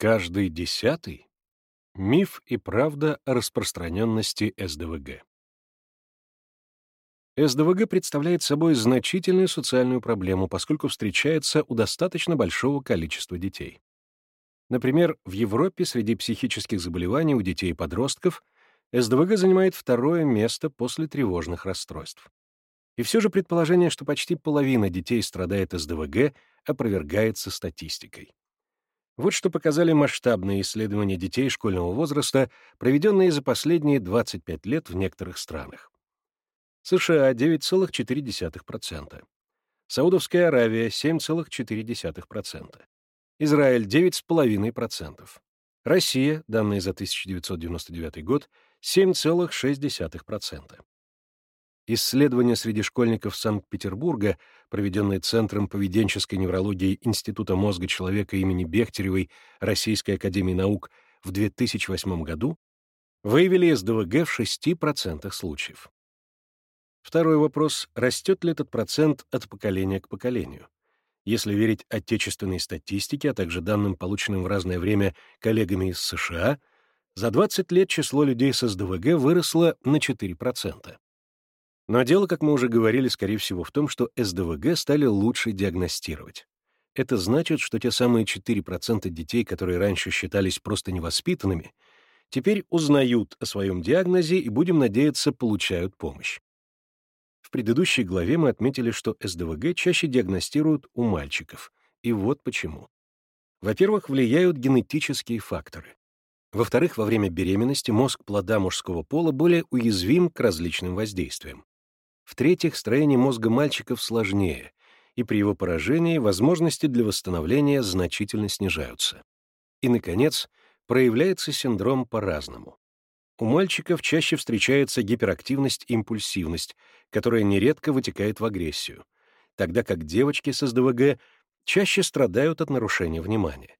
Каждый десятый? Миф и правда о распространенности СДВГ. СДВГ представляет собой значительную социальную проблему, поскольку встречается у достаточно большого количества детей. Например, в Европе среди психических заболеваний у детей и подростков СДВГ занимает второе место после тревожных расстройств. И все же предположение, что почти половина детей страдает СДВГ, опровергается статистикой. Вот что показали масштабные исследования детей школьного возраста, проведенные за последние 25 лет в некоторых странах. США — 9,4%. Саудовская Аравия — 7,4%. Израиль — 9,5%. Россия, данные за 1999 год, 7,6%. Исследование среди школьников Санкт-Петербурга, проведенное Центром поведенческой неврологии Института мозга человека имени Бехтеревой Российской академии наук в 2008 году, выявили СДВГ в 6% случаев. Второй вопрос — растет ли этот процент от поколения к поколению? Если верить отечественной статистике, а также данным, полученным в разное время коллегами из США, за 20 лет число людей с СДВГ выросло на 4%. Но дело, как мы уже говорили, скорее всего в том, что СДВГ стали лучше диагностировать. Это значит, что те самые 4% детей, которые раньше считались просто невоспитанными, теперь узнают о своем диагнозе и, будем надеяться, получают помощь. В предыдущей главе мы отметили, что СДВГ чаще диагностируют у мальчиков. И вот почему. Во-первых, влияют генетические факторы. Во-вторых, во время беременности мозг плода мужского пола более уязвим к различным воздействиям. В-третьих, строение мозга мальчиков сложнее, и при его поражении возможности для восстановления значительно снижаются. И, наконец, проявляется синдром по-разному. У мальчиков чаще встречается гиперактивность и импульсивность, которая нередко вытекает в агрессию, тогда как девочки с СДВГ чаще страдают от нарушения внимания.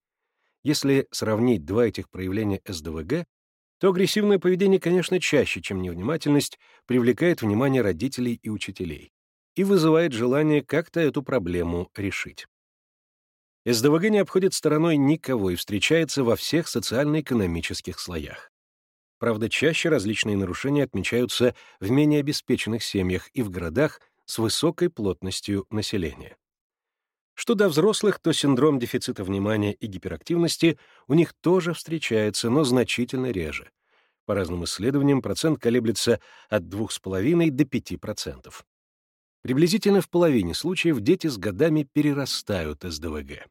Если сравнить два этих проявления СДВГ, то агрессивное поведение, конечно, чаще, чем невнимательность, привлекает внимание родителей и учителей и вызывает желание как-то эту проблему решить. СДВГ не обходит стороной никого и встречается во всех социально-экономических слоях. Правда, чаще различные нарушения отмечаются в менее обеспеченных семьях и в городах с высокой плотностью населения. Что до взрослых, то синдром дефицита внимания и гиперактивности у них тоже встречается, но значительно реже. По разным исследованиям процент колеблется от 2,5 до 5%. Приблизительно в половине случаев дети с годами перерастают СДВГ.